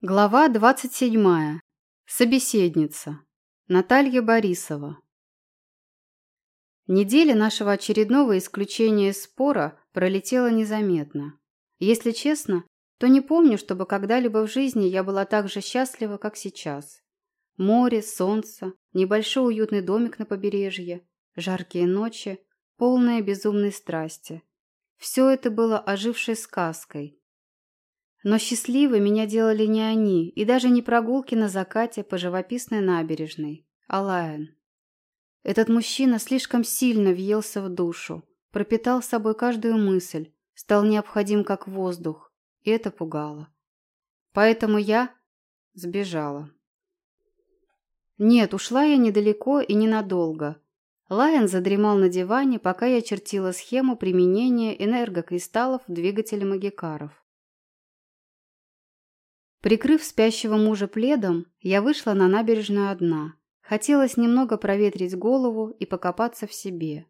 Глава 27. Собеседница. Наталья Борисова. Неделя нашего очередного исключения из спора пролетела незаметно. Если честно, то не помню, чтобы когда-либо в жизни я была так же счастлива, как сейчас. Море, солнце, небольшой уютный домик на побережье, жаркие ночи, полные безумной страсти. Все это было ожившей сказкой, но счастливой меня делали не они, и даже не прогулки на закате по живописной набережной, а Лайон. Этот мужчина слишком сильно въелся в душу, пропитал собой каждую мысль, стал необходим как воздух, и это пугало. Поэтому я сбежала. Нет, ушла я недалеко и ненадолго. Лайон задремал на диване, пока я чертила схему применения энергокристаллов в двигателе магикаров. Прикрыв спящего мужа пледом, я вышла на набережную одна. Хотелось немного проветрить голову и покопаться в себе.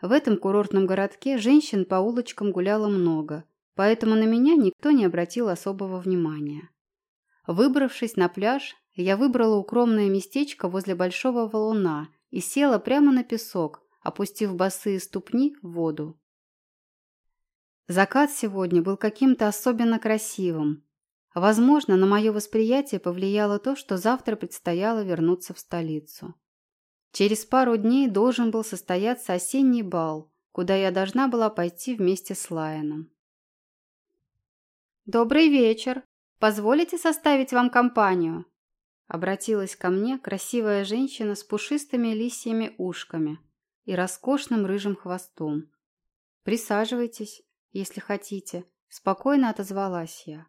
В этом курортном городке женщин по улочкам гуляло много, поэтому на меня никто не обратил особого внимания. Выбравшись на пляж, я выбрала укромное местечко возле большого валуна и села прямо на песок, опустив босые ступни в воду. Закат сегодня был каким-то особенно красивым, Возможно, на мое восприятие повлияло то, что завтра предстояло вернуться в столицу. Через пару дней должен был состояться осенний бал, куда я должна была пойти вместе с Лайоном. «Добрый вечер! Позволите составить вам компанию?» Обратилась ко мне красивая женщина с пушистыми лисьими ушками и роскошным рыжим хвостом. «Присаживайтесь, если хотите», – спокойно отозвалась я.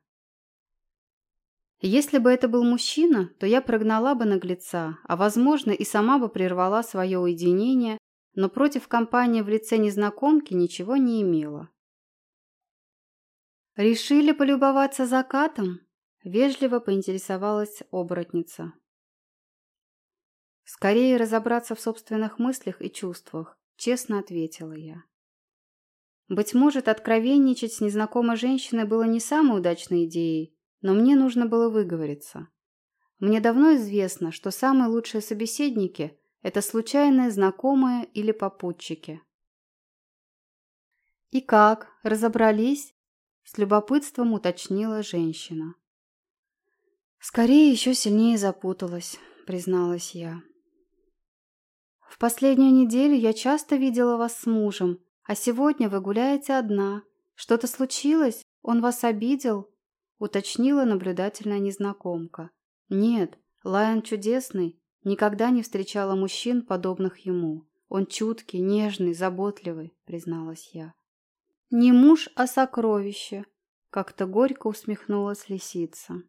Если бы это был мужчина, то я прогнала бы наглеца, а, возможно, и сама бы прервала свое уединение, но против компании в лице незнакомки ничего не имела. «Решили полюбоваться закатом?» – вежливо поинтересовалась оборотница. «Скорее разобраться в собственных мыслях и чувствах», – честно ответила я. Быть может, откровенничать с незнакомой женщиной было не самой удачной идеей, но мне нужно было выговориться. Мне давно известно, что самые лучшие собеседники – это случайные знакомые или попутчики. «И как? Разобрались?» – с любопытством уточнила женщина. «Скорее еще сильнее запуталась», – призналась я. «В последнюю неделю я часто видела вас с мужем, а сегодня вы гуляете одна. Что-то случилось? Он вас обидел?» Уточнила наблюдательная незнакомка. Нет, Лайон чудесный, никогда не встречала мужчин, подобных ему. Он чуткий, нежный, заботливый, призналась я. Не муж, а сокровище, как-то горько усмехнулась лисица.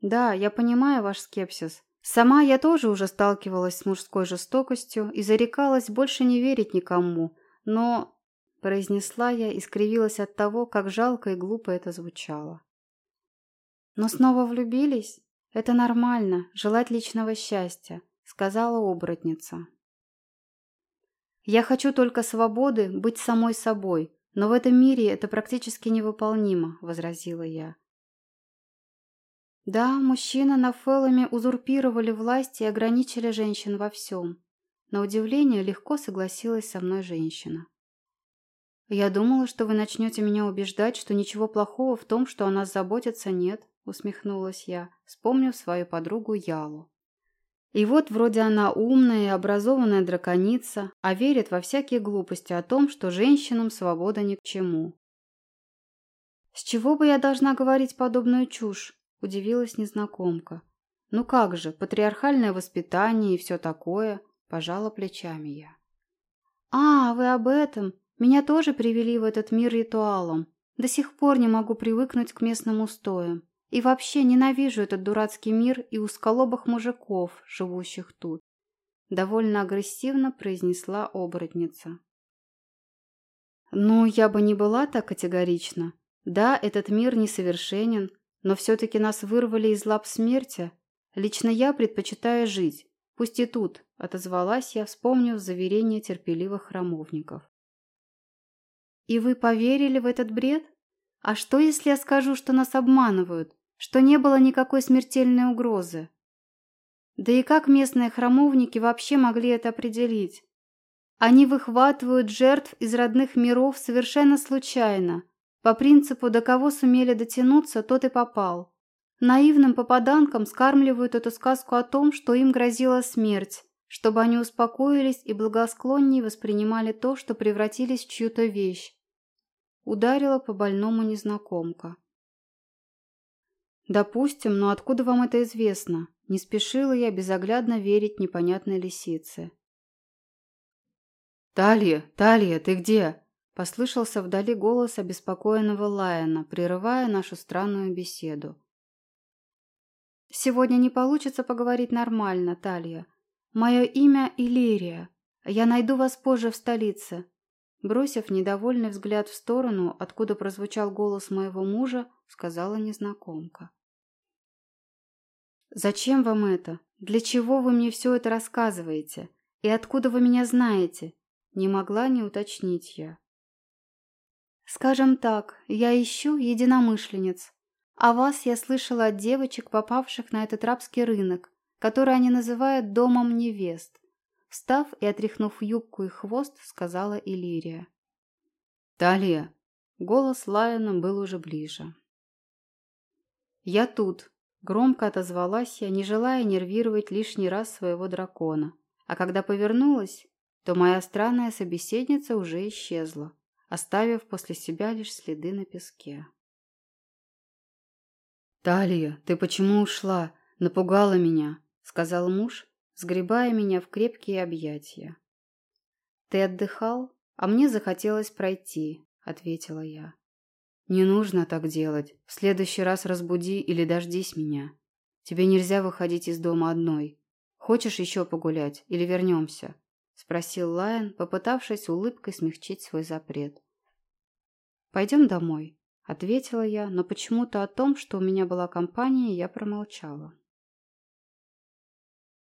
Да, я понимаю ваш скепсис. Сама я тоже уже сталкивалась с мужской жестокостью и зарекалась больше не верить никому, но произнесла я и скривилась от того, как жалко и глупо это звучало. «Но снова влюбились? Это нормально, желать личного счастья», — сказала оборотница. «Я хочу только свободы быть самой собой, но в этом мире это практически невыполнимо», — возразила я. Да, мужчины на Феллами узурпировали власть и ограничили женщин во всем. На удивление легко согласилась со мной женщина. «Я думала, что вы начнете меня убеждать, что ничего плохого в том, что о нас заботятся, нет усмехнулась я, вспомнив свою подругу Ялу. И вот вроде она умная и образованная драконица, а верит во всякие глупости о том, что женщинам свобода ни к чему. «С чего бы я должна говорить подобную чушь?» – удивилась незнакомка. «Ну как же, патриархальное воспитание и все такое», – пожала плечами я. «А, вы об этом? Меня тоже привели в этот мир ритуалом. До сих пор не могу привыкнуть к местным устоям. И вообще ненавижу этот дурацкий мир и узколобых мужиков, живущих тут. Довольно агрессивно произнесла оборотница. Ну, я бы не была так категорична. Да, этот мир несовершенен, но все-таки нас вырвали из лап смерти. Лично я предпочитаю жить, пусть и тут, отозвалась я, вспомнив заверение терпеливых храмовников. И вы поверили в этот бред? А что, если я скажу, что нас обманывают? Что не было никакой смертельной угрозы. Да и как местные храмовники вообще могли это определить? Они выхватывают жертв из родных миров совершенно случайно, по принципу «до кого сумели дотянуться, тот и попал». Наивным попаданкам скармливают эту сказку о том, что им грозила смерть, чтобы они успокоились и благосклоннее воспринимали то, что превратились в чью-то вещь. Ударила по больному незнакомка. «Допустим, но откуда вам это известно?» Не спешила я безоглядно верить непонятной лисице. «Талия, Талия, ты где?» Послышался вдали голос обеспокоенного Лайона, прерывая нашу странную беседу. «Сегодня не получится поговорить нормально, Талия. Мое имя Иллирия. Я найду вас позже в столице». Бросив недовольный взгляд в сторону, откуда прозвучал голос моего мужа, сказала незнакомка. «Зачем вам это? Для чего вы мне все это рассказываете? И откуда вы меня знаете?» Не могла не уточнить я. «Скажем так, я ищу единомышленниц. А вас я слышала от девочек, попавших на этот рабский рынок, который они называют домом невест. Встав и отряхнув юбку и хвост, сказала Иллирия. «Талия!» Голос Лайона был уже ближе. «Я тут!» Громко отозвалась я, не желая нервировать лишний раз своего дракона. А когда повернулась, то моя странная собеседница уже исчезла, оставив после себя лишь следы на песке. «Талия, ты почему ушла? Напугала меня», — сказал муж, сгребая меня в крепкие объятия. «Ты отдыхал, а мне захотелось пройти», — ответила я. «Не нужно так делать. В следующий раз разбуди или дождись меня. Тебе нельзя выходить из дома одной. Хочешь еще погулять или вернемся?» — спросил Лайон, попытавшись улыбкой смягчить свой запрет. «Пойдем домой», Ответила я, но почему-то о том, что у меня была компания, я промолчала.